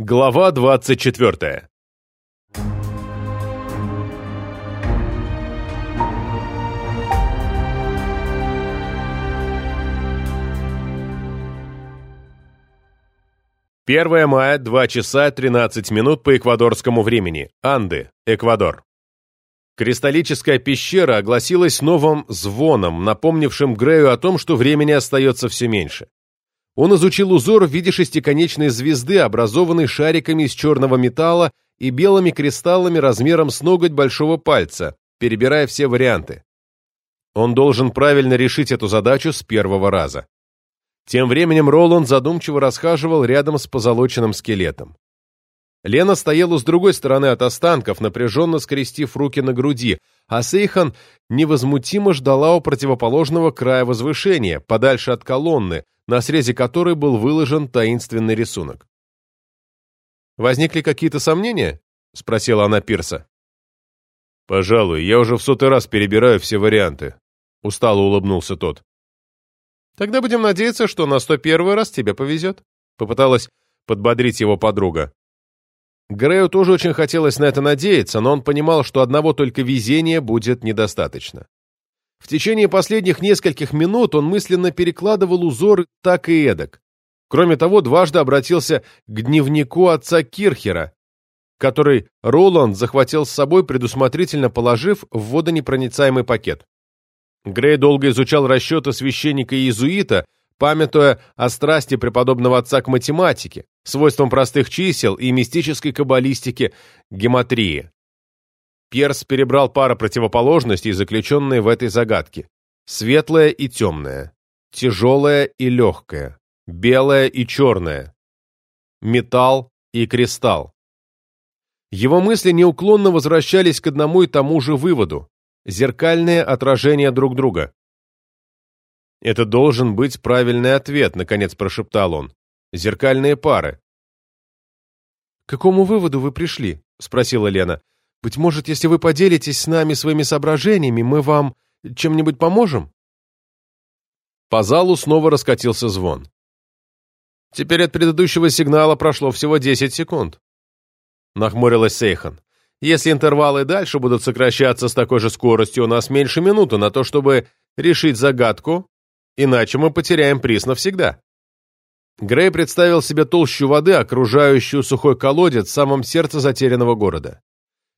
Глава 24 1 мая, 2 часа 13 минут по эквадорскому времени. Анды, Эквадор. Кристаллическая пещера огласилась новым звоном, напомнившим Грею о том, что времени остается все меньше. Он изучил узор в виде шестиконечной звезды, образованной шариками из черного металла и белыми кристаллами размером с ноготь большого пальца, перебирая все варианты. Он должен правильно решить эту задачу с первого раза. Тем временем Роланд задумчиво расхаживал рядом с позолоченным скелетом. Лена стояла с другой стороны от останков, напряженно скрестив руки на груди, а Сейхан невозмутимо ждала у противоположного края возвышения, подальше от колонны, на срезе которой был выложен таинственный рисунок. «Возникли какие-то сомнения?» — спросила она Пирса. «Пожалуй, я уже в сотый раз перебираю все варианты», — устало улыбнулся тот. Тогда будем надеяться, что на 101 раз тебе повезет», — попыталась подбодрить его подруга. Грею тоже очень хотелось на это надеяться, но он понимал, что одного только везения будет недостаточно. В течение последних нескольких минут он мысленно перекладывал узоры так и эдак. Кроме того, дважды обратился к дневнику отца Кирхера, который Роланд захватил с собой, предусмотрительно положив в водонепроницаемый пакет. Грей долго изучал расчеты священника-иезуита, памятуя о страсти преподобного отца к математике, свойствам простых чисел и мистической каббалистике гематрии. Пьерс перебрал пары противоположностей, заключенные в этой загадке. Светлое и темное, тяжелое и легкое, белое и черное, металл и кристалл. Его мысли неуклонно возвращались к одному и тому же выводу зеркальные отражения друг друга. «Это должен быть правильный ответ», — наконец прошептал он. «Зеркальные пары». «К какому выводу вы пришли?» — спросила Лена. «Быть может, если вы поделитесь с нами своими соображениями, мы вам чем-нибудь поможем?» По залу снова раскатился звон. «Теперь от предыдущего сигнала прошло всего 10 секунд», — нахмурилась Сейхан. Если интервалы дальше будут сокращаться с такой же скоростью, у нас меньше минуты на то, чтобы решить загадку, иначе мы потеряем приз навсегда. Грей представил себе толщу воды, окружающую сухой колодец в самом сердце затерянного города.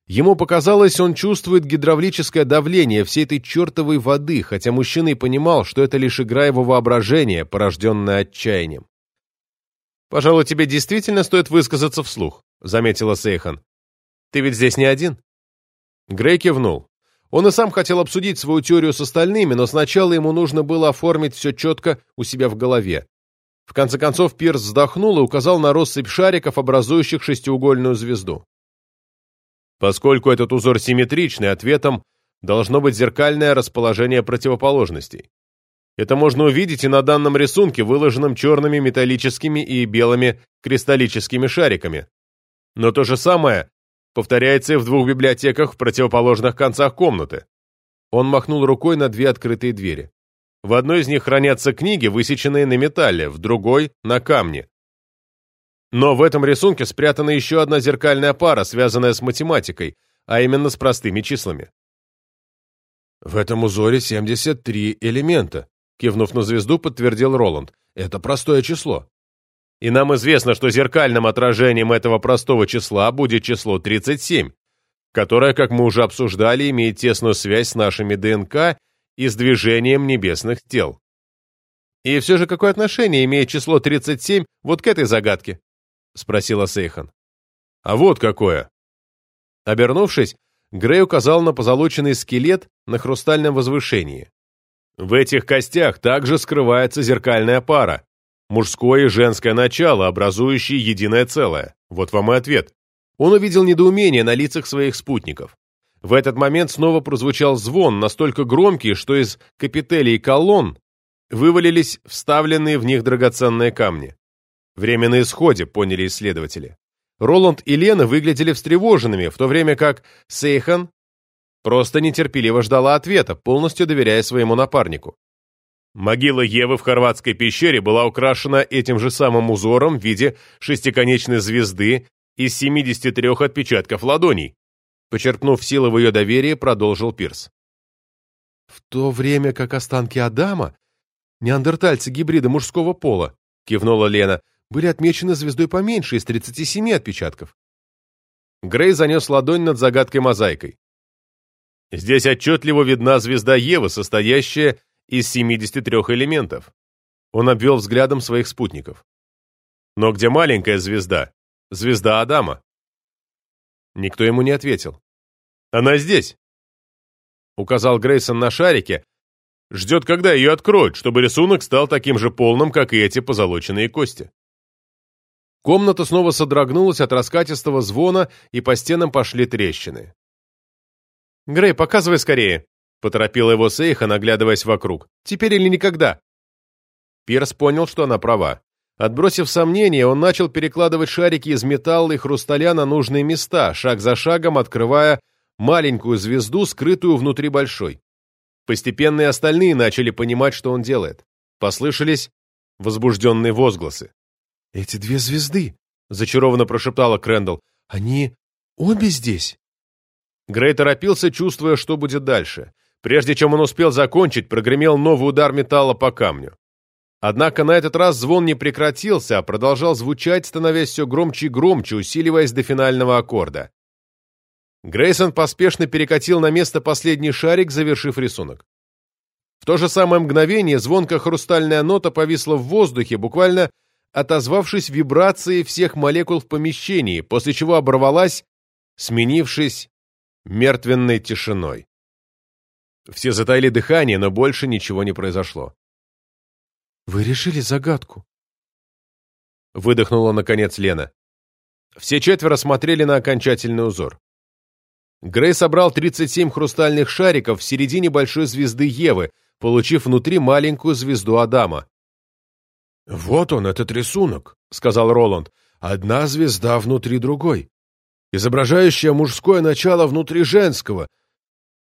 Ему показалось, он чувствует гидравлическое давление всей этой чертовой воды, хотя мужчина и понимал, что это лишь игра его воображения, порожденная отчаянием. «Пожалуй, тебе действительно стоит высказаться вслух», — заметила Сейхан. Ты ведь здесь не один?» Грей кивнул. Он и сам хотел обсудить свою теорию с остальными, но сначала ему нужно было оформить все четко у себя в голове. В конце концов Пирс вздохнул и указал на россыпь шариков, образующих шестиугольную звезду. Поскольку этот узор симметричный, ответом должно быть зеркальное расположение противоположностей. Это можно увидеть и на данном рисунке, выложенном черными металлическими и белыми кристаллическими шариками. Но то же самое повторяется и в двух библиотеках в противоположных концах комнаты. Он махнул рукой на две открытые двери. В одной из них хранятся книги, высеченные на металле, в другой — на камне. Но в этом рисунке спрятана еще одна зеркальная пара, связанная с математикой, а именно с простыми числами. «В этом узоре 73 элемента», — кивнув на звезду, подтвердил Роланд. «Это простое число». И нам известно, что зеркальным отражением этого простого числа будет число 37, которое, как мы уже обсуждали, имеет тесную связь с нашими ДНК и с движением небесных тел. И все же какое отношение имеет число 37 вот к этой загадке? Спросила Сейхан. А вот какое. Обернувшись, Грей указал на позолоченный скелет на хрустальном возвышении. В этих костях также скрывается зеркальная пара, Мужское и женское начало, образующие единое целое. Вот вам и ответ. Он увидел недоумение на лицах своих спутников. В этот момент снова прозвучал звон, настолько громкий, что из капителей колонн вывалились вставленные в них драгоценные камни. Время на исходе, поняли исследователи. Роланд и Лена выглядели встревоженными, в то время как Сейхан просто нетерпеливо ждала ответа, полностью доверяя своему напарнику. Могила Евы в хорватской пещере была украшена этим же самым узором в виде шестиконечной звезды из 73 отпечатков ладоней. Почерпнув силы в ее доверие, продолжил Пирс. В то время как останки Адама, неандертальцы-гибрида мужского пола, кивнула Лена, были отмечены звездой поменьше, из 37 отпечатков. Грей занес ладонь над загадкой-мозаикой. Здесь отчетливо видна звезда Евы, состоящая из 73 элементов. Он обвел взглядом своих спутников. Но где маленькая звезда? Звезда Адама. Никто ему не ответил. Она здесь. Указал Грейсон на шарике. Ждет, когда ее откроют, чтобы рисунок стал таким же полным, как и эти позолоченные кости. Комната снова содрогнулась от раскатистого звона, и по стенам пошли трещины. «Грей, показывай скорее!» — поторопила его Сейха, наглядываясь вокруг. «Теперь или никогда?» Пирс понял, что она права. Отбросив сомнения, он начал перекладывать шарики из металла и хрусталя на нужные места, шаг за шагом открывая маленькую звезду, скрытую внутри большой. Постепенно и остальные начали понимать, что он делает. Послышались возбужденные возгласы. «Эти две звезды!» — зачарованно прошептала Крэндалл. «Они обе здесь!» Грей торопился, чувствуя, что будет дальше. Прежде чем он успел закончить, прогремел новый удар металла по камню. Однако на этот раз звон не прекратился, а продолжал звучать, становясь все громче и громче, усиливаясь до финального аккорда. Грейсон поспешно перекатил на место последний шарик, завершив рисунок. В то же самое мгновение звонко хрустальная нота повисла в воздухе, буквально отозвавшись вибрацией всех молекул в помещении, после чего оборвалась, сменившись мертвенной тишиной. Все затаили дыхание, но больше ничего не произошло. «Вы решили загадку?» Выдохнула, наконец, Лена. Все четверо смотрели на окончательный узор. Грей собрал 37 хрустальных шариков в середине большой звезды Евы, получив внутри маленькую звезду Адама. «Вот он, этот рисунок», — сказал Роланд. «Одна звезда внутри другой, изображающая мужское начало внутри женского.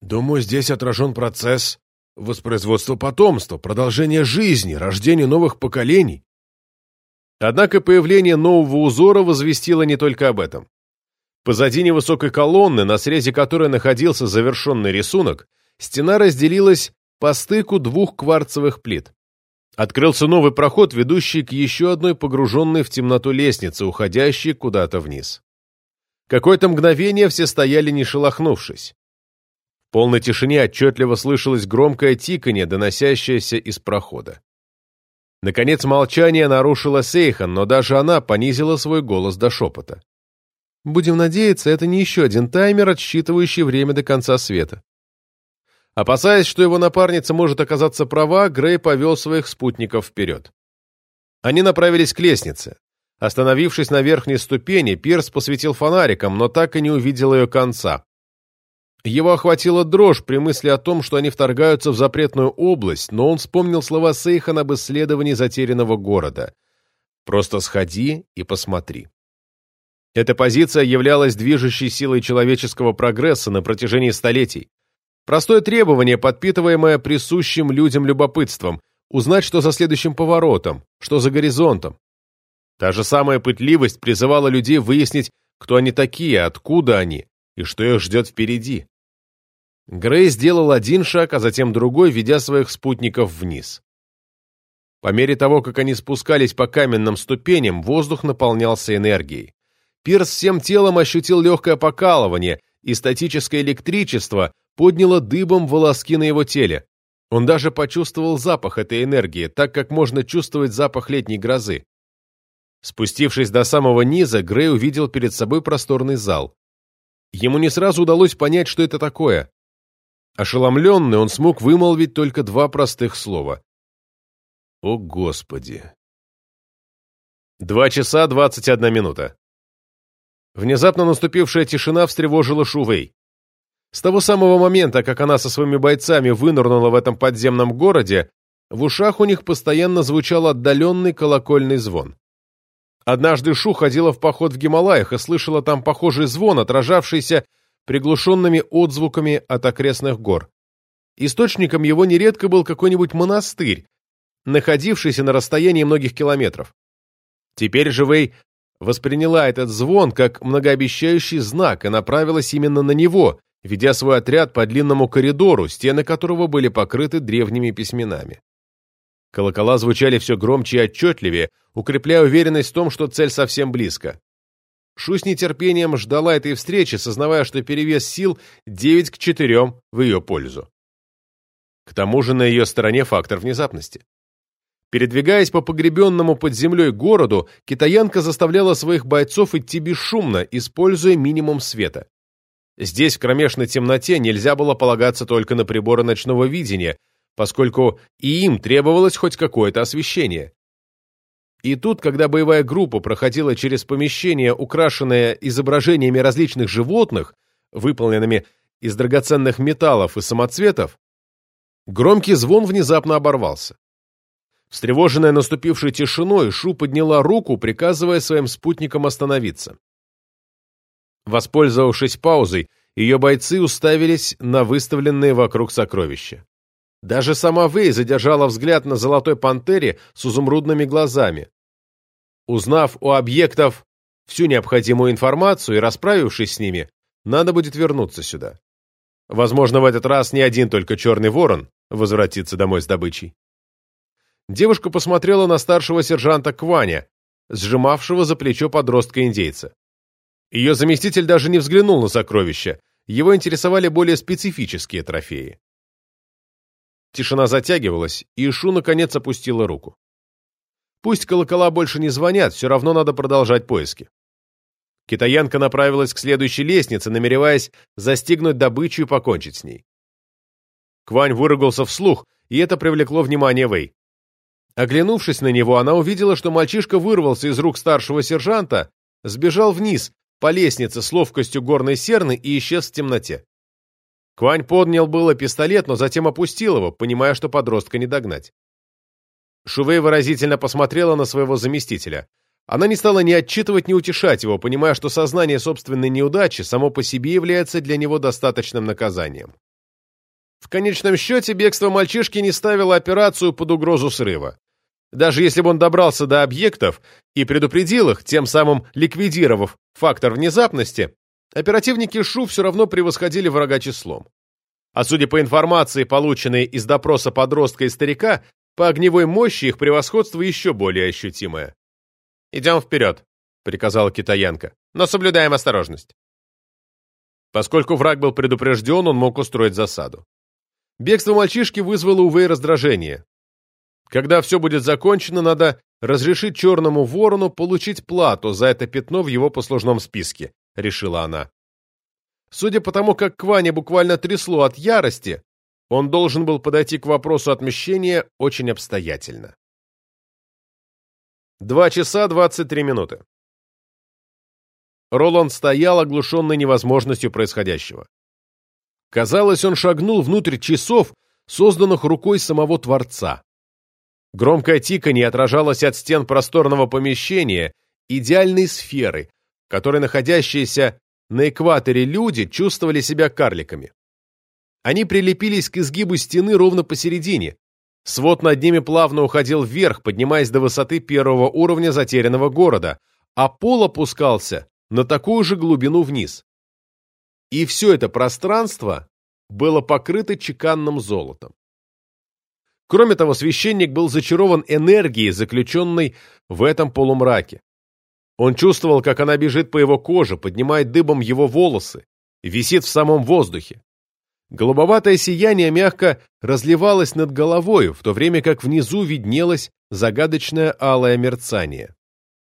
Думаю, здесь отражен процесс воспроизводства потомства, продолжения жизни, рождения новых поколений». Однако появление нового узора возвестило не только об этом. Позади невысокой колонны, на срезе которой находился завершенный рисунок, стена разделилась по стыку двух кварцевых плит. Открылся новый проход, ведущий к еще одной погруженной в темноту лестнице, уходящей куда-то вниз. Какое-то мгновение все стояли, не шелохнувшись. В полной тишине отчетливо слышалось громкое тиканье, доносящееся из прохода. Наконец молчание нарушила Сейхан, но даже она понизила свой голос до шепота. Будем надеяться, это не еще один таймер, отсчитывающий время до конца света. Опасаясь, что его напарница может оказаться права, Грей повел своих спутников вперед. Они направились к лестнице. Остановившись на верхней ступени, Пирс посветил фонариком, но так и не увидел ее конца. Его охватила дрожь при мысли о том, что они вторгаются в запретную область, но он вспомнил слова Сейхан об исследовании затерянного города. «Просто сходи и посмотри». Эта позиция являлась движущей силой человеческого прогресса на протяжении столетий. Простое требование, подпитываемое присущим людям любопытством, узнать, что за следующим поворотом, что за горизонтом. Та же самая пытливость призывала людей выяснить, кто они такие, откуда они и что их ждет впереди. Грей сделал один шаг, а затем другой, ведя своих спутников вниз. По мере того, как они спускались по каменным ступеням, воздух наполнялся энергией. Пирс всем телом ощутил легкое покалывание, и статическое электричество подняло дыбом волоски на его теле. Он даже почувствовал запах этой энергии, так как можно чувствовать запах летней грозы. Спустившись до самого низа, Грей увидел перед собой просторный зал. Ему не сразу удалось понять, что это такое. Ошеломленный, он смог вымолвить только два простых слова. «О, Господи!» Два часа двадцать одна минута. Внезапно наступившая тишина встревожила Шувей. С того самого момента, как она со своими бойцами вынырнула в этом подземном городе, в ушах у них постоянно звучал отдаленный колокольный звон. Однажды Шу ходила в поход в Гималаях и слышала там похожий звон, отражавшийся приглушенными отзвуками от окрестных гор. Источником его нередко был какой-нибудь монастырь, находившийся на расстоянии многих километров. Теперь же восприняла этот звон как многообещающий знак и направилась именно на него, ведя свой отряд по длинному коридору, стены которого были покрыты древними письменами. Колокола звучали все громче и отчетливее, укрепляя уверенность в том, что цель совсем близко. Шу с нетерпением ждала этой встречи, сознавая, что перевес сил 9 к 4 в ее пользу. К тому же на ее стороне фактор внезапности. Передвигаясь по погребенному под землей городу, китаянка заставляла своих бойцов идти бесшумно, используя минимум света. Здесь, в кромешной темноте, нельзя было полагаться только на приборы ночного видения, поскольку и им требовалось хоть какое-то освещение. И тут, когда боевая группа проходила через помещение, украшенное изображениями различных животных, выполненными из драгоценных металлов и самоцветов, громкий звон внезапно оборвался. Встревоженная наступившей тишиной, Шу подняла руку, приказывая своим спутникам остановиться. Воспользовавшись паузой, ее бойцы уставились на выставленные вокруг сокровища. Даже сама Вэй задержала взгляд на золотой пантере с изумрудными глазами. Узнав у объектов всю необходимую информацию и расправившись с ними, надо будет вернуться сюда. Возможно, в этот раз не один только черный ворон возвратится домой с добычей. Девушка посмотрела на старшего сержанта Кваня, сжимавшего за плечо подростка-индейца. Ее заместитель даже не взглянул на сокровища, его интересовали более специфические трофеи. Тишина затягивалась, и Шу наконец опустила руку. Пусть колокола больше не звонят, все равно надо продолжать поиски. Китаянка направилась к следующей лестнице, намереваясь застигнуть добычу и покончить с ней. Квань выругался вслух, и это привлекло внимание Вэй. Оглянувшись на него, она увидела, что мальчишка вырвался из рук старшего сержанта, сбежал вниз по лестнице с ловкостью горной серны и исчез в темноте. Квань поднял было пистолет, но затем опустил его, понимая, что подростка не догнать. Шувей выразительно посмотрела на своего заместителя. Она не стала ни отчитывать, ни утешать его, понимая, что сознание собственной неудачи само по себе является для него достаточным наказанием. В конечном счете, бегство мальчишки не ставило операцию под угрозу срыва. Даже если бы он добрался до объектов и предупредил их, тем самым ликвидировав фактор внезапности, оперативники ШУ все равно превосходили врага числом. А судя по информации, полученной из допроса подростка и старика, по огневой мощи их превосходство еще более ощутимое. «Идем вперед», — приказала китаянка, — «но соблюдаем осторожность». Поскольку враг был предупрежден, он мог устроить засаду. Бегство мальчишки вызвало у Вэй раздражение. Когда все будет закончено, надо разрешить черному ворону получить плату за это пятно в его послужном списке, решила она. Судя по тому, как Кване буквально трясло от ярости, он должен был подойти к вопросу отмщения очень обстоятельно. Два часа двадцать три минуты. Роланд стоял, оглушенный невозможностью происходящего. Казалось, он шагнул внутрь часов, созданных рукой самого Творца. Громкое тиканье отражалось от стен просторного помещения, идеальной сферы, которой находящиеся на экваторе люди чувствовали себя карликами. Они прилепились к изгибу стены ровно посередине. Свод над ними плавно уходил вверх, поднимаясь до высоты первого уровня затерянного города, а пол опускался на такую же глубину вниз. И все это пространство было покрыто чеканным золотом. Кроме того, священник был зачарован энергией, заключенной в этом полумраке. Он чувствовал, как она бежит по его коже, поднимает дыбом его волосы, висит в самом воздухе. Голубоватое сияние мягко разливалось над головой, в то время как внизу виднелось загадочное алое мерцание.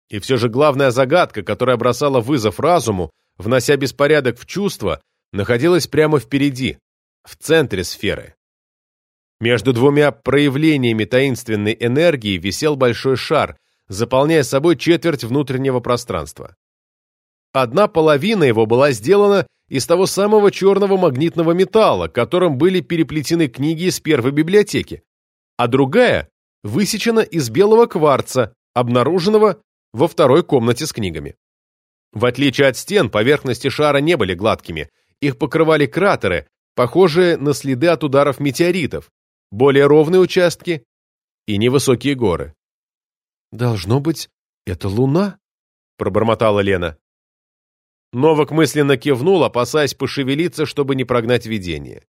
И все же главная загадка, которая бросала вызов разуму, внося беспорядок в чувства, находилась прямо впереди, в центре сферы. Между двумя проявлениями таинственной энергии висел большой шар, заполняя собой четверть внутреннего пространства. Одна половина его была сделана из того самого черного магнитного металла, которым были переплетены книги из первой библиотеки, а другая высечена из белого кварца, обнаруженного во второй комнате с книгами. В отличие от стен, поверхности шара не были гладкими, их покрывали кратеры, похожие на следы от ударов метеоритов, более ровные участки и невысокие горы. «Должно быть, это луна?» — пробормотала Лена. Новак мысленно кивнул, опасаясь пошевелиться, чтобы не прогнать видение.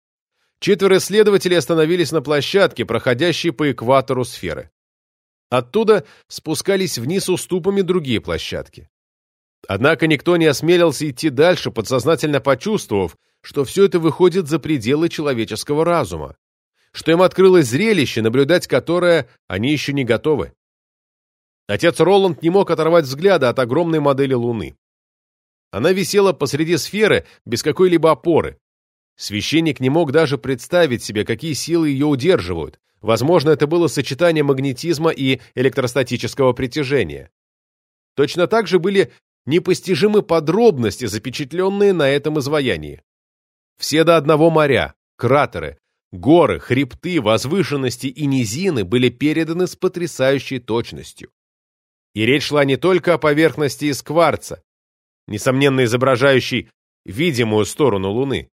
Четверо исследователей остановились на площадке, проходящей по экватору сферы. Оттуда спускались вниз уступами другие площадки. Однако никто не осмелился идти дальше, подсознательно почувствовав, что все это выходит за пределы человеческого разума, что им открылось зрелище, наблюдать которое они еще не готовы. Отец Роланд не мог оторвать взгляда от огромной модели Луны. Она висела посреди сферы без какой-либо опоры. Священник не мог даже представить себе, какие силы ее удерживают. Возможно, это было сочетание магнетизма и электростатического притяжения. Точно так же были непостижимы подробности, запечатленные на этом изваянии. Все до одного моря, кратеры, горы, хребты, возвышенности и низины были переданы с потрясающей точностью. И речь шла не только о поверхности из кварца, несомненно изображающей видимую сторону Луны.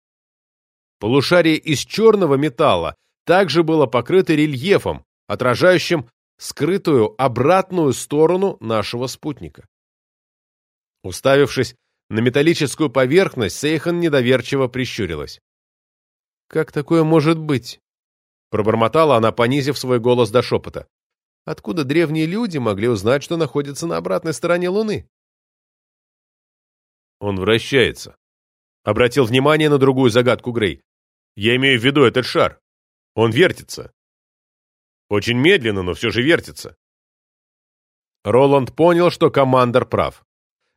Полушарие из черного металла также было покрыто рельефом, отражающим скрытую обратную сторону нашего спутника. Уставившись на металлическую поверхность, Сейхан недоверчиво прищурилась. «Как такое может быть?» Пробормотала она, понизив свой голос до шепота. «Откуда древние люди могли узнать, что находится на обратной стороне Луны?» «Он вращается», — обратил внимание на другую загадку Грей. «Я имею в виду этот шар. Он вертится. Очень медленно, но все же вертится». Роланд понял, что командор прав.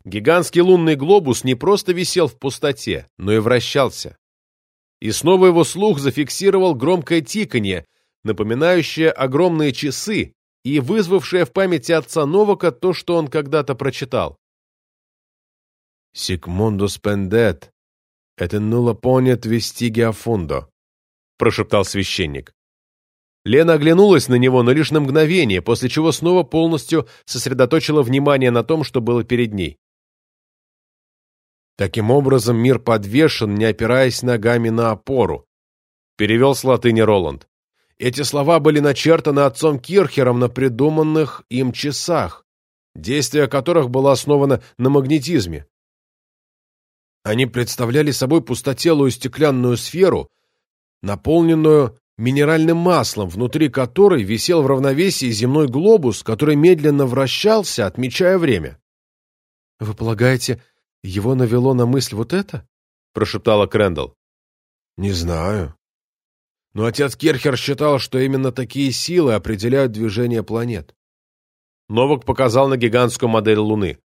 Гигантский лунный глобус не просто висел в пустоте, но и вращался. И снова его слух зафиксировал громкое тиканье, напоминающее огромные часы и вызвавшее в памяти отца Новака то, что он когда-то прочитал. «Сикмундус пендет, это нула понят вестиги афундо», — прошептал священник. Лена оглянулась на него, но лишь на мгновение, после чего снова полностью сосредоточила внимание на том, что было перед ней. Таким образом, мир подвешен, не опираясь ногами на опору, перевел с латыни Роланд. Эти слова были начертаны отцом Кирхером на придуманных им часах, действие которых было основано на магнетизме. Они представляли собой пустотелую стеклянную сферу, наполненную минеральным маслом, внутри которой висел в равновесии земной глобус, который медленно вращался, отмечая время. «Вы полагаете, его навело на мысль вот это? прошептала Крэндалл. Не знаю. Но отец Керхер считал, что именно такие силы определяют движение планет. Новак показал на гигантскую модель Луны.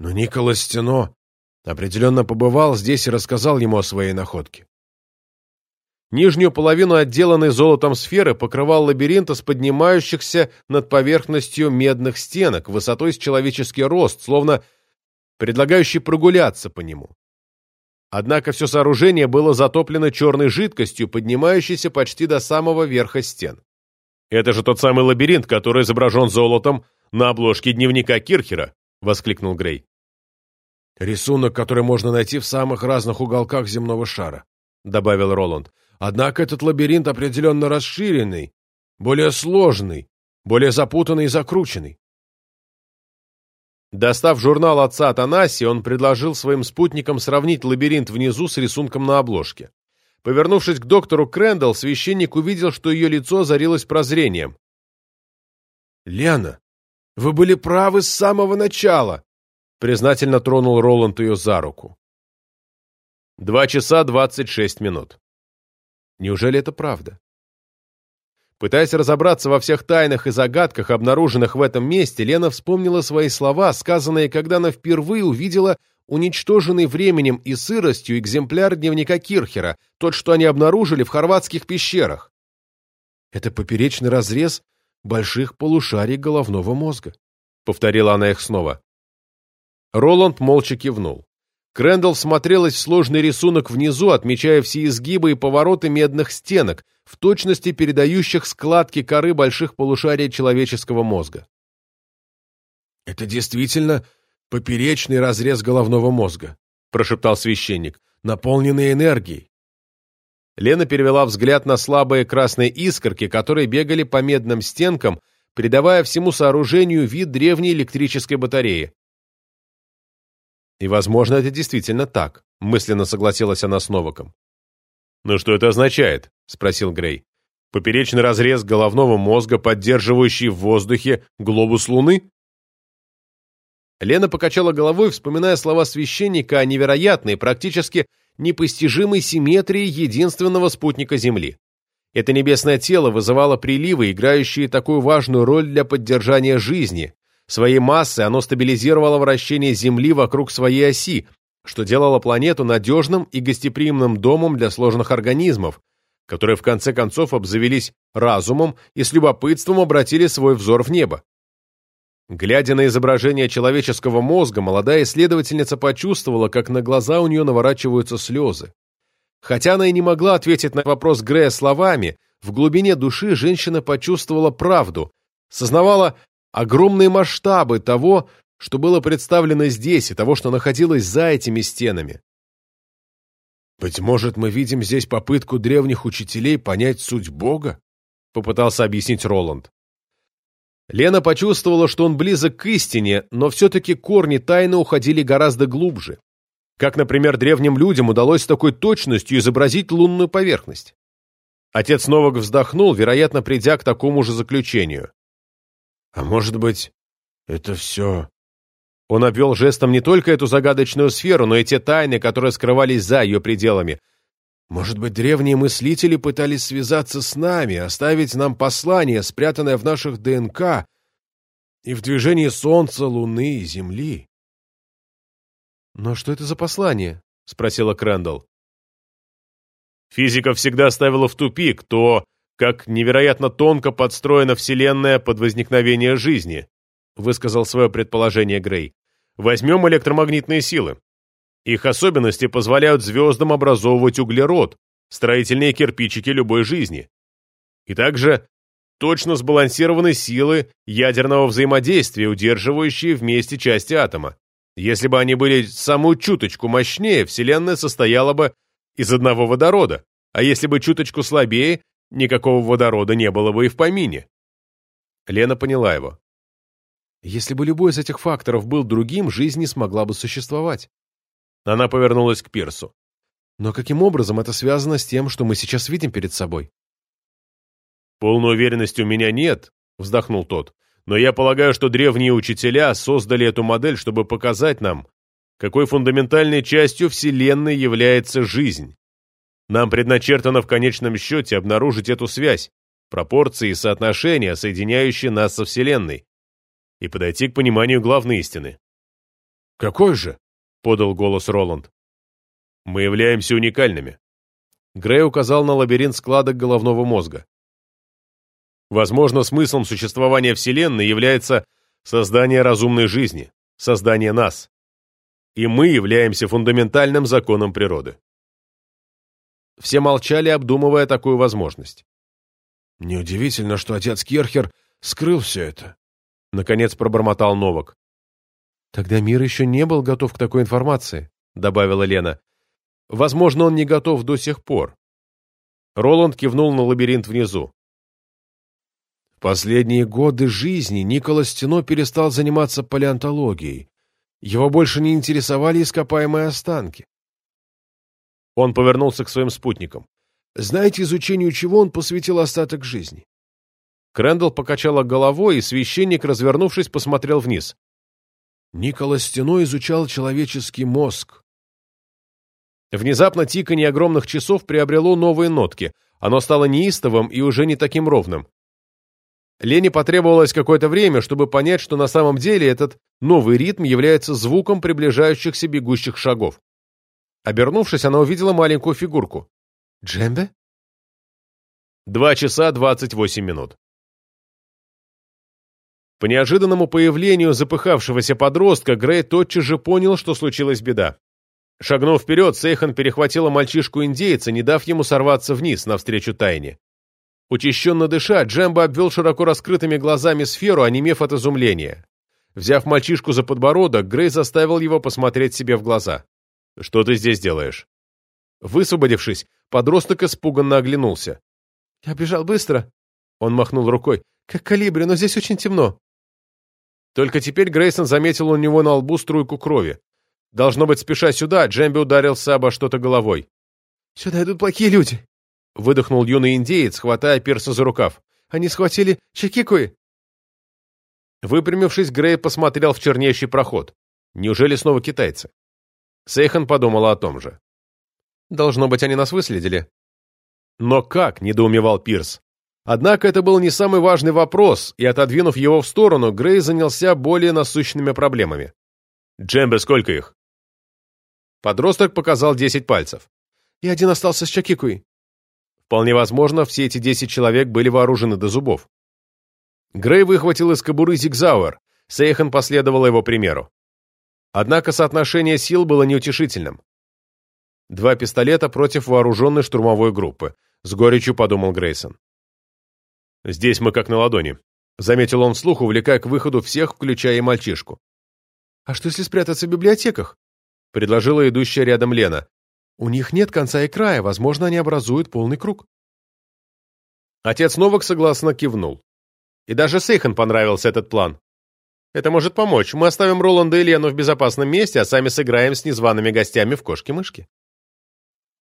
Но Николас Стено определенно побывал здесь и рассказал ему о своей находке. Нижнюю половину отделанной золотом сферы покрывал лабиринт из поднимающихся над поверхностью медных стенок, высотой с человеческий рост, словно предлагающий прогуляться по нему. Однако все сооружение было затоплено черной жидкостью, поднимающейся почти до самого верха стен. «Это же тот самый лабиринт, который изображен золотом на обложке дневника Кирхера!» — воскликнул Грей. «Рисунок, который можно найти в самых разных уголках земного шара», — добавил Роланд. «Однако этот лабиринт определенно расширенный, более сложный, более запутанный и закрученный. Достав журнал отца Атанаси, он предложил своим спутникам сравнить лабиринт внизу с рисунком на обложке. Повернувшись к доктору Крэндалл, священник увидел, что ее лицо озарилось прозрением. «Лена, вы были правы с самого начала!» Признательно тронул Роланд ее за руку. Два часа двадцать шесть минут. Неужели это правда? Пытаясь разобраться во всех тайнах и загадках, обнаруженных в этом месте, Лена вспомнила свои слова, сказанные, когда она впервые увидела уничтоженный временем и сыростью экземпляр дневника Кирхера, тот, что они обнаружили в хорватских пещерах. «Это поперечный разрез больших полушарий головного мозга», — повторила она их снова. Роланд молча кивнул. Крэндалл смотрелась в сложный рисунок внизу, отмечая все изгибы и повороты медных стенок, в точности передающих складки коры больших полушарий человеческого мозга. «Это действительно поперечный разрез головного мозга», — прошептал священник, — «наполненный энергией. Лена перевела взгляд на слабые красные искорки, которые бегали по медным стенкам, придавая всему сооружению вид древней электрической батареи. И, возможно, это действительно так, мысленно согласилась она с Новаком. «Но что это означает?» — спросил Грей. «Поперечный разрез головного мозга, поддерживающий в воздухе глобус Луны?» Лена покачала головой, вспоминая слова священника о невероятной, практически непостижимой симметрии единственного спутника Земли. Это небесное тело вызывало приливы, играющие такую важную роль для поддержания жизни. Своей массой оно стабилизировало вращение Земли вокруг своей оси, что делало планету надежным и гостеприимным домом для сложных организмов, которые в конце концов обзавелись разумом и с любопытством обратили свой взор в небо. Глядя на изображение человеческого мозга, молодая исследовательница почувствовала, как на глаза у нее наворачиваются слезы. Хотя она и не могла ответить на вопрос Грея словами, в глубине души женщина почувствовала правду, сознавала огромные масштабы того, что было представлено здесь, и того, что находилось за этими стенами. «Быть может, мы видим здесь попытку древних учителей понять суть Бога?» — попытался объяснить Роланд. Лена почувствовала, что он близок к истине, но все-таки корни тайны уходили гораздо глубже. Как, например, древним людям удалось с такой точностью изобразить лунную поверхность. Отец Новак вздохнул, вероятно, придя к такому же заключению. «А может быть, это все...» Он обвел жестом не только эту загадочную сферу, но и те тайны, которые скрывались за ее пределами – может быть, древние мыслители пытались связаться с нами, оставить нам послание, спрятанное в наших ДНК и в движении Солнца, Луны и Земли. «Но что это за послание?» — спросила Крэндалл. Физика всегда ставила в тупик то, как невероятно тонко подстроена Вселенная под возникновение жизни, высказал свое предположение Грей. Возьмем электромагнитные силы. Их особенности позволяют звездам образовывать углерод, строительные кирпичики любой жизни. И также точно сбалансированы силы ядерного взаимодействия, удерживающие вместе части атома. Если бы они были самую чуточку мощнее, Вселенная состояла бы из одного водорода, а если бы чуточку слабее, никакого водорода не было бы и в помине. Лена поняла его. Если бы любой из этих факторов был другим, жизнь не смогла бы существовать. Она повернулась к Пирсу. Но каким образом это связано с тем, что мы сейчас видим перед собой? «Полной уверенности у меня нет», — вздохнул тот. «Но я полагаю, что древние учителя создали эту модель, чтобы показать нам, какой фундаментальной частью Вселенной является жизнь. Нам предначертано в конечном счете обнаружить эту связь, пропорции и соотношения, соединяющие нас со Вселенной, и подойти к пониманию главной истины». «Какой же?» подал голос Роланд. Мы являемся уникальными. Грей указал на лабиринт складок головного мозга. Возможно, смыслом существования Вселенной является создание разумной жизни, создание нас. И мы являемся фундаментальным законом природы. Все молчали, обдумывая такую возможность. «Неудивительно, что отец Керхер скрыл все это», — наконец пробормотал Новак. «Тогда мир еще не был готов к такой информации», — добавила Лена. «Возможно, он не готов до сих пор». Роланд кивнул на лабиринт внизу. В последние годы жизни Николас Стено перестал заниматься палеонтологией. Его больше не интересовали ископаемые останки. Он повернулся к своим спутникам. Знаете, изучению чего он посвятил остаток жизни? Крэндалл покачала головой, и священник, развернувшись, посмотрел вниз. Николас Стено изучал человеческий мозг. Внезапно тиканье огромных часов приобрело новые нотки. Оно стало неистовым и уже не таким ровным. Лене потребовалось какое-то время, чтобы понять, что на самом деле этот новый ритм является звуком приближающихся бегущих шагов. Обернувшись, она увидела маленькую фигурку. «Джембе?» Два часа двадцать восемь минут. По неожиданному появлению запыхавшегося подростка Грей тотчас же понял, что случилась беда. Шагнув вперед, Сейхан перехватила мальчишку-индейца, не дав ему сорваться вниз, навстречу тайне. Учащенно дыша, Джембо обвел широко раскрытыми глазами сферу, онемев от изумления. Взяв мальчишку за подбородок, Грей заставил его посмотреть себе в глаза. «Что ты здесь делаешь?» Высвободившись, подросток испуганно оглянулся. «Я бежал быстро», — он махнул рукой, — «как калибри, но здесь очень темно». Только теперь Грейсон заметил у него на лбу струйку крови. Должно быть, спеша сюда, Джемби ударился обо что-то головой. «Сюда идут плохие люди», — выдохнул юный индеец, хватая Пирса за рукав. «Они схватили Чикикуи». Выпрямившись, Грей посмотрел в чернеющий проход. Неужели снова китайцы? Сейхан подумала о том же. Должно быть, они нас выследили. Но как, недоумевал Пирс. Однако это был не самый важный вопрос, и, отодвинув его в сторону, Грей занялся более насущными проблемами. «Джембе, сколько их?» Подросток показал десять пальцев. «И один остался с Чакикуи». Вполне возможно, все эти десять человек были вооружены до зубов. Грей выхватил из кобуры зигзауэр, Сейхан последовала его примеру. Однако соотношение сил было неутешительным. Два пистолета против вооруженной штурмовой группы, с горечью подумал Грейсон. «Здесь мы как на ладони», — заметил он вслух, увлекая к выходу всех, включая и мальчишку. «А что, если спрятаться в библиотеках?» — предложила идущая рядом Лена. «У них нет конца и края, возможно, они образуют полный круг». Отец Новак согласно кивнул. И даже Сейхан понравился этот план. Это может помочь. Мы оставим Роланда и Лену в безопасном месте, а сами сыграем с незваными гостями в кошки-мышки.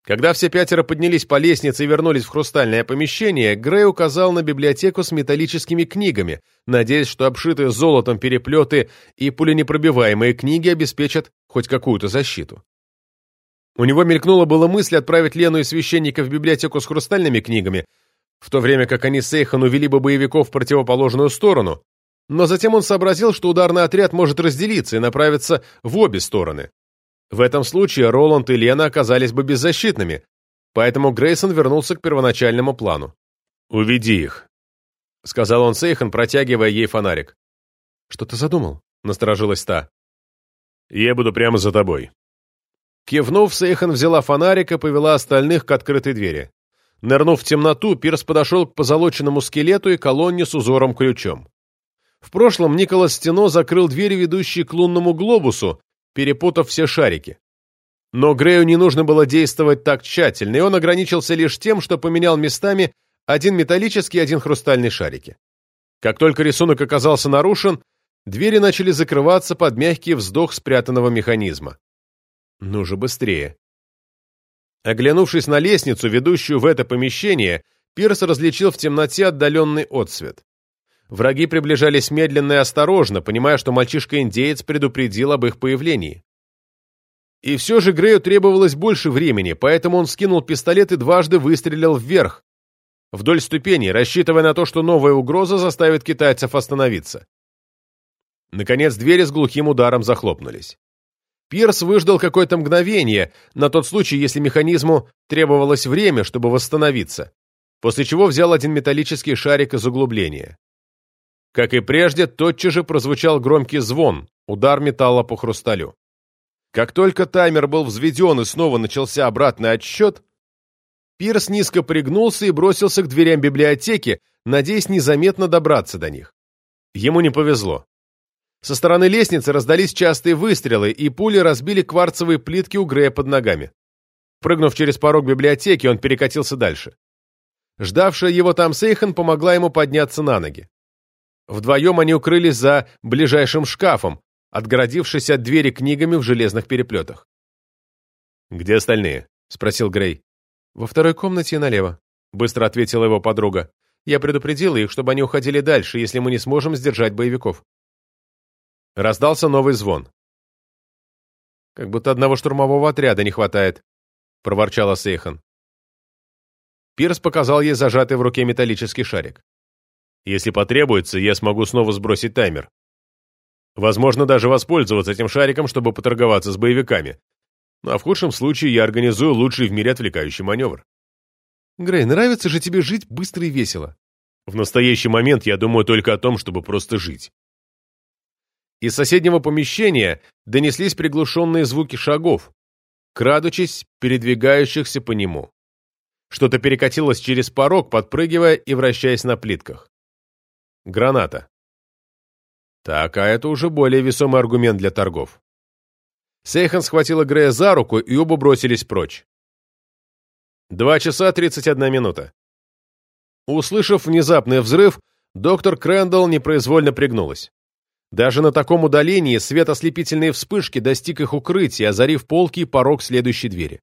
Когда все пятеро поднялись по лестнице и вернулись в хрустальное помещение, Грей указал на библиотеку с металлическими книгами, надеясь, что обшитые золотом переплеты и пуленепробиваемые книги обеспечат хоть какую-то защиту. У него мелькнула была мысль отправить Лену и священника в библиотеку с хрустальными книгами, в то время как они с Эйхан увели бы боевиков в противоположную сторону, но затем он сообразил, что ударный отряд может разделиться и направиться в обе стороны. В этом случае Роланд и Лена оказались бы беззащитными, поэтому Грейсон вернулся к первоначальному плану. «Уведи их», — сказал он Сейхан, протягивая ей фонарик. «Что ты задумал?» — насторожилась та. «Я буду прямо за тобой». Кивнув, Сейхан взяла фонарик и повела остальных к открытой двери. Нырнув в темноту, Пирс подошел к позолоченному скелету и колонне с узором-ключом. В прошлом Николас Стено закрыл дверь, ведущие к лунному глобусу, перепутав все шарики. Но Грею не нужно было действовать так тщательно, и он ограничился лишь тем, что поменял местами один металлический и один хрустальный шарики. Как только рисунок оказался нарушен, двери начали закрываться под мягкий вздох спрятанного механизма. Ну же быстрее. Оглянувшись на лестницу, ведущую в это помещение, Пирс различил в темноте отдаленный отсвет. Враги приближались медленно и осторожно, понимая, что мальчишка-индеец предупредил об их появлении. И все же Грею требовалось больше времени, поэтому он скинул пистолет и дважды выстрелил вверх, вдоль ступеней, рассчитывая на то, что новая угроза заставит китайцев остановиться. Наконец двери с глухим ударом захлопнулись. Пирс выждал какое-то мгновение, на тот случай, если механизму требовалось время, чтобы восстановиться, после чего взял один металлический шарик из углубления. Как и прежде, тотчас же прозвучал громкий звон, удар металла по хрусталю. Как только таймер был взведен и снова начался обратный отсчет, Пирс низко пригнулся и бросился к дверям библиотеки, надеясь незаметно добраться до них. Ему не повезло. Со стороны лестницы раздались частые выстрелы, и пули разбили кварцевые плитки у Грея под ногами. Прыгнув через порог библиотеки, он перекатился дальше. Ждавшая его там Сейхан помогла ему подняться на ноги. Вдвоем они укрылись за ближайшим шкафом, отгородившись от двери книгами в железных переплетах. «Где остальные?» — спросил Грей. «Во второй комнате налево», — быстро ответила его подруга. «Я предупредила их, чтобы они уходили дальше, если мы не сможем сдержать боевиков». Раздался новый звон. «Как будто одного штурмового отряда не хватает», — проворчала Сейхан. Пирс показал ей зажатый в руке металлический шарик. Если потребуется, я смогу снова сбросить таймер. Возможно, даже воспользоваться этим шариком, чтобы поторговаться с боевиками. Ну, а в худшем случае я организую лучший в мире отвлекающий маневр. Грей, нравится же тебе жить быстро и весело. В настоящий момент я думаю только о том, чтобы просто жить. Из соседнего помещения донеслись приглушенные звуки шагов, крадучись, передвигающихся по нему. Что-то перекатилось через порог, подпрыгивая и вращаясь на плитках. Граната. Так, а это уже более весомый аргумент для торгов. Сейхан схватила Грея за руку, и оба бросились прочь. Два часа тридцать одна минута. Услышав внезапный взрыв, доктор Крэндалл непроизвольно пригнулась. Даже на таком удалении свет ослепительной вспышки достиг их укрытия, озарив полки и порог следующей двери.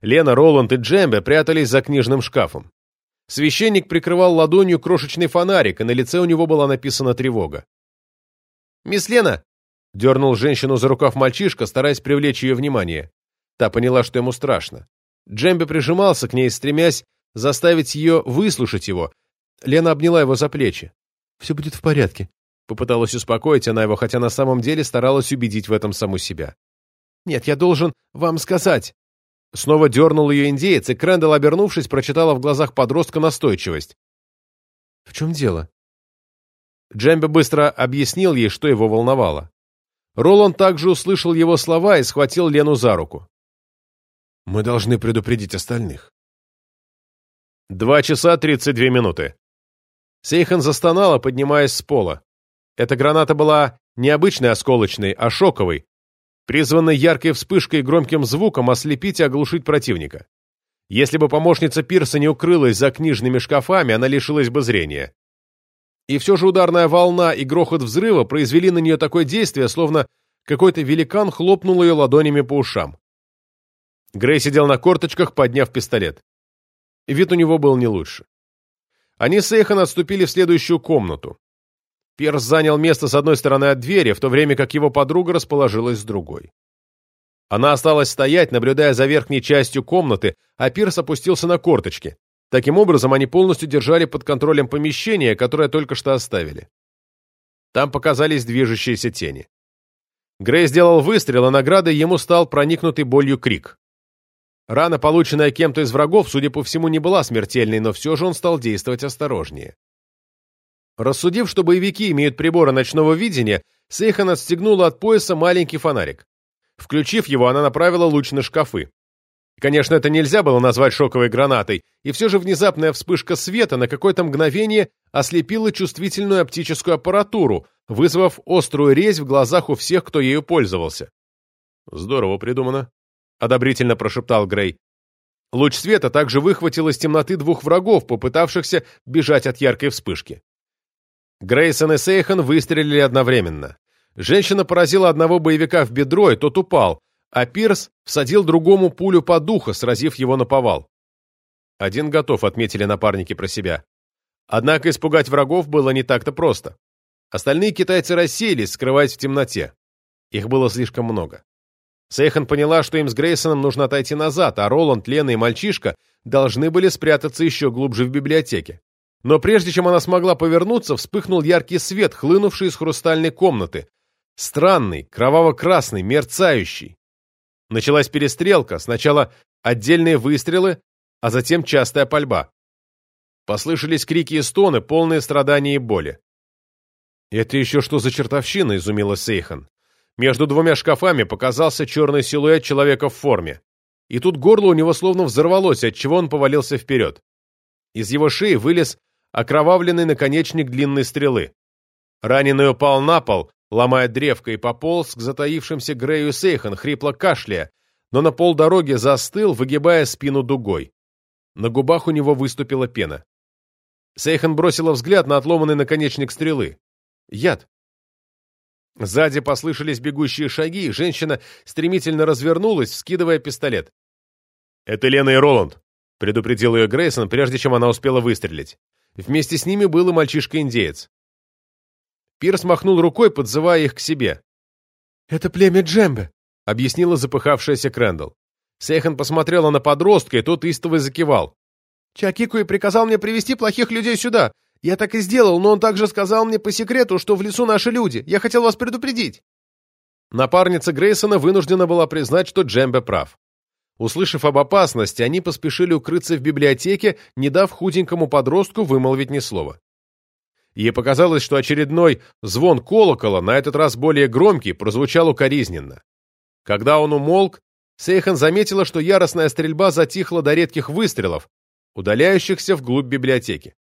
Лена, Роланд и Джембе прятались за книжным шкафом. Священник прикрывал ладонью крошечный фонарик, и на лице у него была написана тревога. «Мисс Лена!» — дернул женщину за рукав мальчишка, стараясь привлечь ее внимание. Та поняла, что ему страшно. Джембе прижимался к ней, стремясь заставить ее выслушать его. Лена обняла его за плечи. «Все будет в порядке», — попыталась успокоить она его, хотя на самом деле старалась убедить в этом саму себя. «Нет, я должен вам сказать». Снова дернул ее индеец, и Крэндалл, обернувшись, прочитала в глазах подростка настойчивость. «В чем дело?» Джембе быстро объяснил ей, что его волновало. Роланд также услышал его слова и схватил Лену за руку. «Мы должны предупредить остальных». Два часа тридцать две минуты. Сейхан застонала, поднимаясь с пола. Эта граната была не обычной осколочной, а шоковой, призванной яркой вспышкой и громким звуком ослепить и оглушить противника. Если бы помощница Пирса не укрылась за книжными шкафами, она лишилась бы зрения. И все же ударная волна и грохот взрыва произвели на нее такое действие, словно какой-то великан хлопнул ее ладонями по ушам. Грей сидел на корточках, подняв пистолет. Вид у него был не лучше. Они с Эйхон отступили в следующую комнату. Перс занял место с одной стороны от двери, в то время как его подруга расположилась с другой. Она осталась стоять, наблюдая за верхней частью комнаты, а Пирс опустился на корточки. Таким образом, они полностью держали под контролем помещение, которое только что оставили. Там показались движущиеся тени. Грей сделал выстрел, а наградой ему стал проникнутый болью крик. Рана, полученная кем-то из врагов, судя по всему, не была смертельной, но все же он стал действовать осторожнее. Рассудив, что боевики имеют приборы ночного видения, Сейхан отстегнула от пояса маленький фонарик. Включив его, она направила луч на шкафы. Конечно, это нельзя было назвать шоковой гранатой, и все же внезапная вспышка света на какое-то мгновение ослепила чувствительную оптическую аппаратуру, вызвав острую резь в глазах у всех, кто ею пользовался. «Здорово придумано», — одобрительно прошептал Грей. Луч света также выхватил из темноты двух врагов, попытавшихся бежать от яркой вспышки. Грейсон и Сейхан выстрелили одновременно. Женщина поразила одного боевика в бедро, и тот упал, а Пирс всадил другому пулю по духу, сразив его на повал. Один готов, отметили напарники про себя. Однако испугать врагов было не так-то просто. Остальные китайцы рассеялись, скрываясь в темноте. Их было слишком много. Сейхан поняла, что им с Грейсоном нужно отойти назад, а Роланд, Лена и мальчишка должны были спрятаться еще глубже в библиотеке. Но прежде чем она смогла повернуться, вспыхнул яркий свет, хлынувший из хрустальной комнаты. Странный, кроваво-красный, мерцающий. Началась перестрелка, сначала отдельные выстрелы, а затем частая пальба. Послышались крики и стоны, полные страданий и боли. «Это еще что за чертовщина?» — изумила Сейхан. Между двумя шкафами показался черный силуэт человека в форме. И тут горло у него словно взорвалось, отчего он повалился вперед. Из его шеи вылез окровавленный наконечник длинной стрелы. Раненый упал на пол, ломая древко, и пополз к затаившимся Грею Сейхан, хрипло кашляя, но на полдороги застыл, выгибая спину дугой. На губах у него выступила пена. Сейхан бросила взгляд на отломанный наконечник стрелы. Яд. Сзади послышались бегущие шаги, и женщина стремительно развернулась, вскидывая пистолет. «Это Лена и Роланд», — предупредил ее Грейсон, прежде чем она успела выстрелить. Вместе с ними был и мальчишка-индеец. Пирс махнул рукой, подзывая их к себе. «Это племя Джембе», — объяснила запыхавшаяся Крэндалл. Сейхан посмотрела на подростка, и тот истово закивал. «Чакикуи приказал мне привести плохих людей сюда. Я так и сделал, но он также сказал мне по секрету, что в лесу наши люди. Я хотел вас предупредить». Напарница Грейсона вынуждена была признать, что Джембе прав. Услышав об опасности, они поспешили укрыться в библиотеке, не дав худенькому подростку вымолвить ни слова. Ей показалось, что очередной звон колокола, на этот раз более громкий, прозвучал укоризненно. Когда он умолк, Сейхан заметила, что яростная стрельба затихла до редких выстрелов, удаляющихся вглубь библиотеки.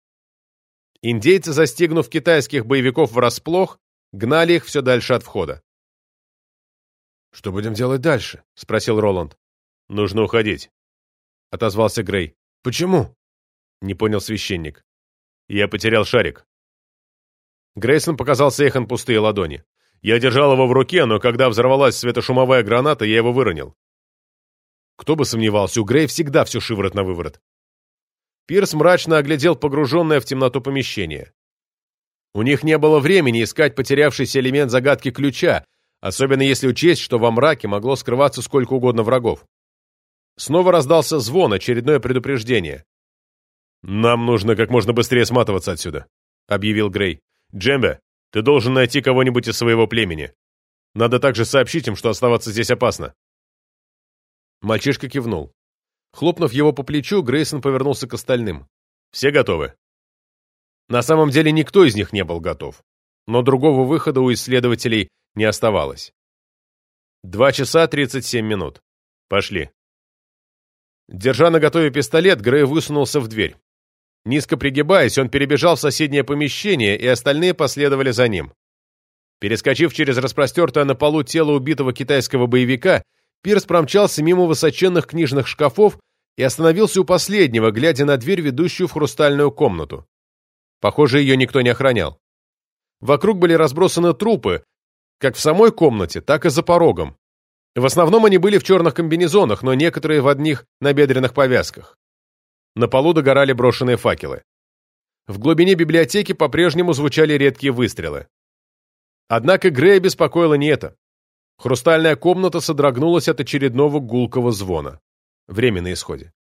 Индейцы, застигнув китайских боевиков врасплох, гнали их все дальше от входа. «Что будем делать дальше?» — спросил Роланд. «Нужно уходить». отозвался Грей. Почему? Не понял священник. Я потерял шарик. Грейсон показал Сейхан пустые ладони. Я держал его в руке, но когда взорвалась светошумовая граната, я его выронил. Кто бы сомневался, у Грей всегда все шиворот на выворот. Пирс мрачно оглядел погруженное в темноту помещение. У них не было времени искать потерявшийся элемент загадки ключа, особенно если учесть, что во мраке могло скрываться сколько угодно врагов. Снова раздался звон, очередное предупреждение. «Нам нужно как можно быстрее сматываться отсюда», — объявил Грей. «Джембе, ты должен найти кого-нибудь из своего племени. Надо также сообщить им, что оставаться здесь опасно». Мальчишка кивнул. Хлопнув его по плечу, Грейсон повернулся к остальным. «Все готовы?» На самом деле никто из них не был готов. Но другого выхода у исследователей не оставалось. Два часа тридцать семь минут. Пошли. Держа на готове пистолет, Грей высунулся в дверь. Низко пригибаясь, он перебежал в соседнее помещение, и остальные последовали за ним. Перескочив через распростертое на полу тело убитого китайского боевика, Пирс промчался мимо высоченных книжных шкафов и остановился у последнего, глядя на дверь, ведущую в хрустальную комнату. Похоже, ее никто не охранял. Вокруг были разбросаны трупы, как в самой комнате, так и за порогом. В основном они были в черных комбинезонах, но некоторые в одних набедренных повязках. На полу догорали брошенные факелы. В глубине библиотеки по-прежнему звучали редкие выстрелы. Однако Грея беспокоило не это. Хрустальная комната содрогнулась от очередного гулкого звона. Время на исходе.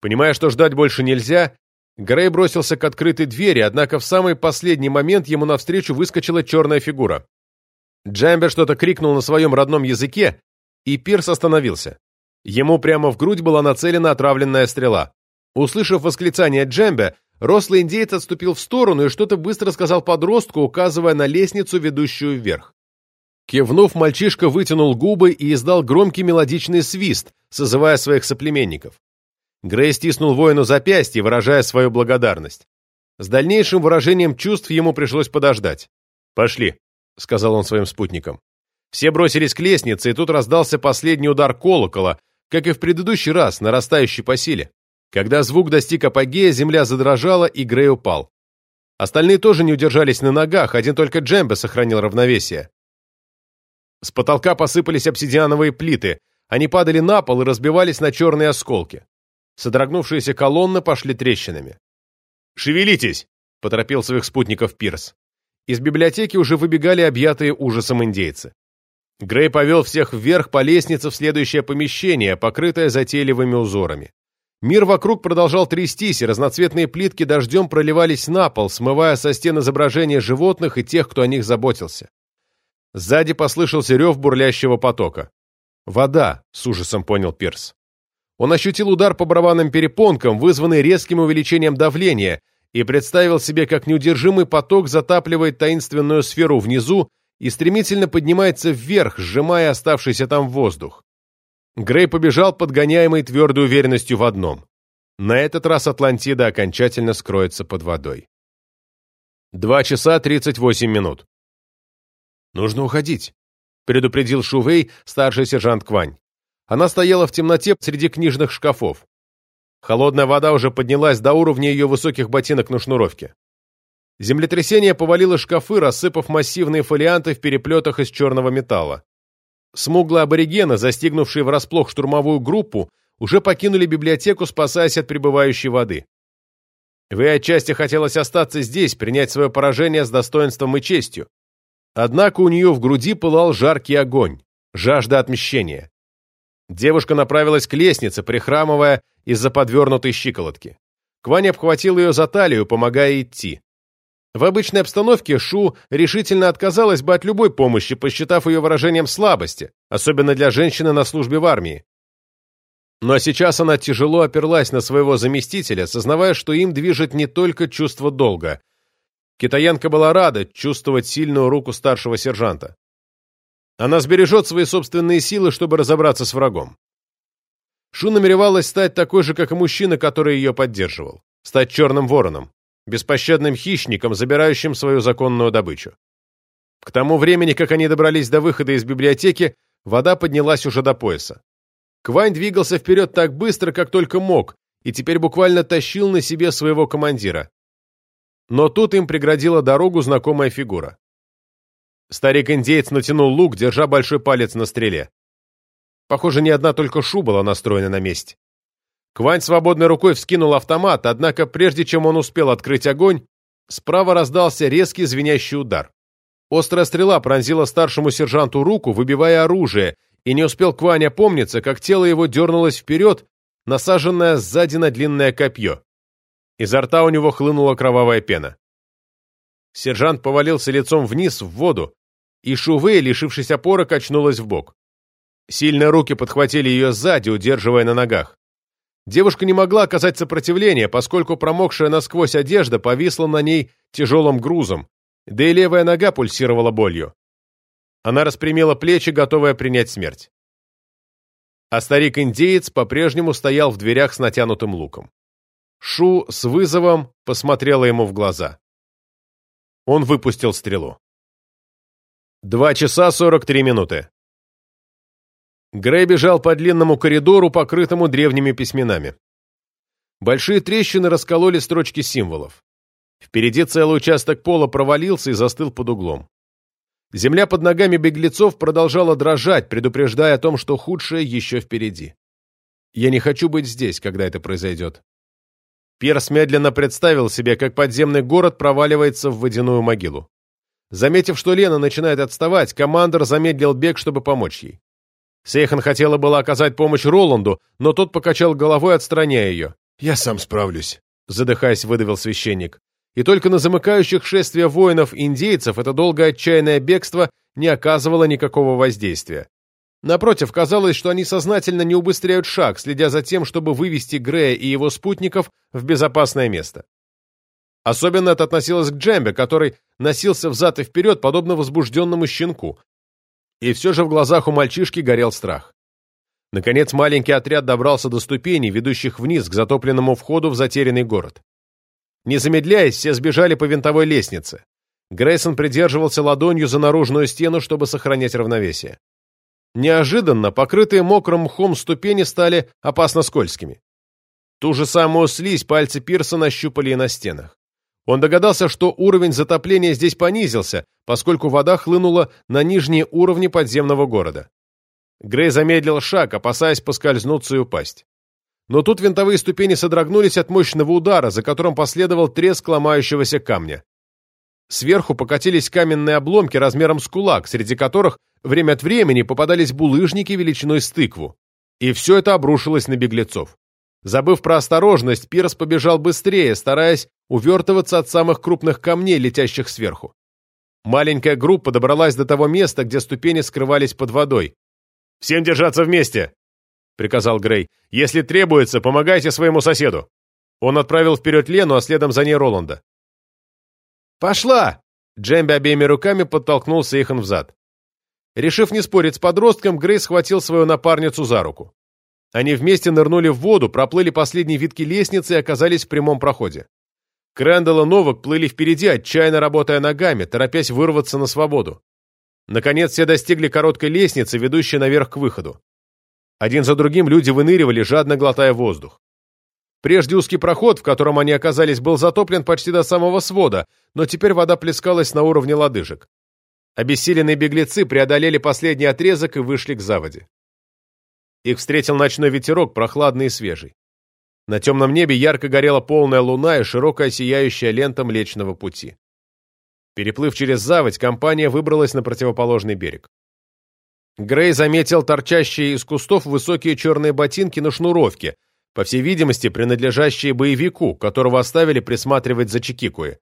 Понимая, что ждать больше нельзя, Грей бросился к открытой двери, однако в самый последний момент ему навстречу выскочила черная фигура. Джамбер что-то крикнул на своем родном языке, и Пирс остановился. Ему прямо в грудь была нацелена отравленная стрела. Услышав восклицание Джембе, рослый индейец отступил в сторону и что-то быстро сказал подростку, указывая на лестницу, ведущую вверх. Кивнув, мальчишка вытянул губы и издал громкий мелодичный свист, созывая своих соплеменников. Грей стиснул воину запястье, выражая свою благодарность. С дальнейшим выражением чувств ему пришлось подождать. «Пошли», — сказал он своим спутникам. Все бросились к лестнице, и тут раздался последний удар колокола, как и в предыдущий раз, нарастающий по силе. Когда звук достиг апогея, земля задрожала, и Грей упал. Остальные тоже не удержались на ногах, один только Джембе сохранил равновесие. С потолка посыпались обсидиановые плиты, они падали на пол и разбивались на черные осколки. Содрогнувшиеся колонны пошли трещинами. «Шевелитесь!» — поторопил своих спутников Пирс. Из библиотеки уже выбегали объятые ужасом индейцы. Грей повел всех вверх по лестнице в следующее помещение, покрытое затейливыми узорами. Мир вокруг продолжал трястись, и разноцветные плитки дождем проливались на пол, смывая со стен изображения животных и тех, кто о них заботился. Сзади послышался рев бурлящего потока. «Вода», — с ужасом понял Пирс. Он ощутил удар по барабанным перепонкам, вызванный резким увеличением давления, и представил себе, как неудержимый поток затапливает таинственную сферу внизу и стремительно поднимается вверх, сжимая оставшийся там воздух. Грей побежал, подгоняемый твердой уверенностью в одном. На этот раз Атлантида окончательно скроется под водой. Два часа тридцать восемь минут. «Нужно уходить», — предупредил Шувей, старший сержант Квань. Она стояла в темноте среди книжных шкафов. Холодная вода уже поднялась до уровня ее высоких ботинок на шнуровке. Землетрясение повалило шкафы, рассыпав массивные фолианты в переплетах из черного металла. Смуглые аборигены, застигнувшие врасплох штурмовую группу, уже покинули библиотеку, спасаясь от прибывающей воды. Вы отчасти хотелось остаться здесь, принять свое поражение с достоинством и честью. Однако у нее в груди пылал жаркий огонь, жажда отмщения. Девушка направилась к лестнице, прихрамывая из-за подвернутой щиколотки. Квань обхватил ее за талию, помогая идти. В обычной обстановке Шу решительно отказалась бы от любой помощи, посчитав ее выражением слабости, особенно для женщины на службе в армии. Но сейчас она тяжело оперлась на своего заместителя, сознавая, что им движет не только чувство долга. Китаянка была рада чувствовать сильную руку старшего сержанта. Она сбережет свои собственные силы, чтобы разобраться с врагом. Шу намеревалась стать такой же, как и мужчина, который ее поддерживал. Стать черным вороном, беспощадным хищником, забирающим свою законную добычу. К тому времени, как они добрались до выхода из библиотеки, вода поднялась уже до пояса. Квань двигался вперед так быстро, как только мог, и теперь буквально тащил на себе своего командира. Но тут им преградила дорогу знакомая фигура. Старик-индеец натянул лук, держа большой палец на стреле. Похоже, не одна только шу была настроена на месте. Квань свободной рукой вскинул автомат, однако прежде чем он успел открыть огонь, справа раздался резкий звенящий удар. Острая стрела пронзила старшему сержанту руку, выбивая оружие, и не успел Квань опомниться, как тело его дернулось вперед, насаженное сзади на длинное копье. Изо рта у него хлынула кровавая пена. Сержант повалился лицом вниз в воду, и Шуве, лишившись опоры, качнулась в бок. Сильные руки подхватили ее сзади, удерживая на ногах. Девушка не могла оказать сопротивления, поскольку промокшая насквозь одежда повисла на ней тяжелым грузом, да и левая нога пульсировала болью. Она распрямила плечи, готовая принять смерть. А старик-индеец по-прежнему стоял в дверях с натянутым луком. Шу с вызовом посмотрела ему в глаза. Он выпустил стрелу. Два часа сорок три минуты. Грей бежал по длинному коридору, покрытому древними письменами. Большие трещины раскололи строчки символов. Впереди целый участок пола провалился и застыл под углом. Земля под ногами беглецов продолжала дрожать, предупреждая о том, что худшее еще впереди. «Я не хочу быть здесь, когда это произойдет», Пирс медленно представил себе, как подземный город проваливается в водяную могилу. Заметив, что Лена начинает отставать, командор замедлил бег, чтобы помочь ей. Сейхан хотела было оказать помощь Роланду, но тот покачал головой, отстраняя ее. «Я сам справлюсь», — задыхаясь, выдавил священник. И только на замыкающих шествия воинов-индейцев это долгое отчаянное бегство не оказывало никакого воздействия. Напротив, казалось, что они сознательно не убыстряют шаг, следя за тем, чтобы вывести Грея и его спутников в безопасное место. Особенно это относилось к Джембе, который носился взад и вперед, подобно возбужденному щенку. И все же в глазах у мальчишки горел страх. Наконец маленький отряд добрался до ступеней, ведущих вниз к затопленному входу в затерянный город. Не замедляясь, все сбежали по винтовой лестнице. Грейсон придерживался ладонью за наружную стену, чтобы сохранять равновесие. Неожиданно покрытые мокрым мхом ступени стали опасно скользкими. Ту же самую слизь пальцы Пирса нащупали и на стенах. Он догадался, что уровень затопления здесь понизился, поскольку вода хлынула на нижние уровни подземного города. Грей замедлил шаг, опасаясь поскользнуться и упасть. Но тут винтовые ступени содрогнулись от мощного удара, за которым последовал треск ломающегося камня. Сверху покатились каменные обломки размером с кулак, среди которых время от времени попадались булыжники величиной с тыкву. И все это обрушилось на беглецов. Забыв про осторожность, Пирс побежал быстрее, стараясь увертываться от самых крупных камней, летящих сверху. Маленькая группа добралась до того места, где ступени скрывались под водой. «Всем держаться вместе!» — приказал Грей. «Если требуется, помогайте своему соседу!» Он отправил вперед Лену, а следом за ней Роланда. «Пошла!» Джемби обеими руками подтолкнул Сейхан взад. Решив не спорить с подростком, Грей схватил свою напарницу за руку. Они вместе нырнули в воду, проплыли последние витки лестницы и оказались в прямом проходе. Крэндалл и Новак плыли впереди, отчаянно работая ногами, торопясь вырваться на свободу. Наконец все достигли короткой лестницы, ведущей наверх к выходу. Один за другим люди выныривали, жадно глотая воздух. Прежде узкий проход, в котором они оказались, был затоплен почти до самого свода, но теперь вода плескалась на уровне лодыжек. Обессиленные беглецы преодолели последний отрезок и вышли к заводе. Их встретил ночной ветерок, прохладный и свежий. На темном небе ярко горела полная луна и широкая сияющая лента Млечного Пути. Переплыв через заводь, компания выбралась на противоположный берег. Грей заметил торчащие из кустов высокие черные ботинки на шнуровке, по всей видимости, принадлежащие боевику, которого оставили присматривать за Чикикуи.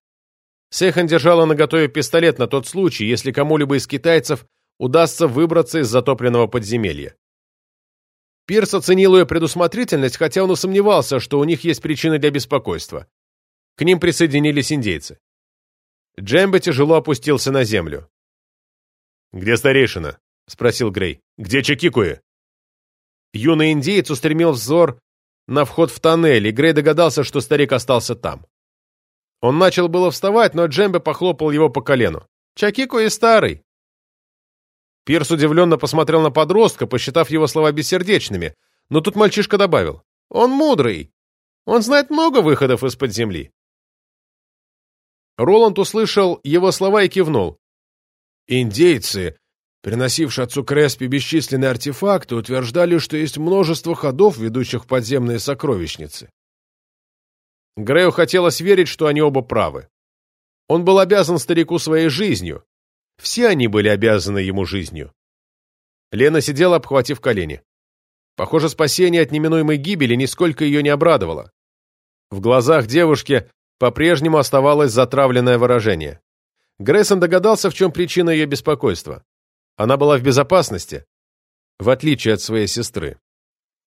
Сейхан держала наготове пистолет на тот случай, если кому-либо из китайцев удастся выбраться из затопленного подземелья. Пирс оценил ее предусмотрительность, хотя он и сомневался, что у них есть причины для беспокойства. К ним присоединились индейцы. Джембо тяжело опустился на землю. «Где старейшина?» — спросил Грей. «Где Чикикуи?» Юный индеец устремил взор на вход в тоннель, и Грей догадался, что старик остался там. Он начал было вставать, но Джембе похлопал его по колену. «Чакико старый!» Пирс удивленно посмотрел на подростка, посчитав его слова бессердечными, Но тут мальчишка добавил. «Он мудрый. Он знает много выходов из-под земли». Роланд услышал его слова и кивнул. Индейцы, приносившие отцу Креспи бесчисленные артефакты, утверждали, что есть множество ходов, ведущих в подземные сокровищницы. Грею хотелось верить, что они оба правы. Он был обязан старику своей жизнью. Все они были обязаны ему жизнью. Лена сидела, обхватив колени. Похоже, спасение от неминуемой гибели нисколько ее не обрадовало. В глазах девушки по-прежнему оставалось затравленное выражение. Грейсон догадался, в чем причина ее беспокойства. Она была в безопасности, в отличие от своей сестры.